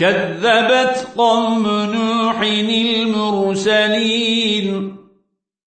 كذبت قوم نوح المرسلين.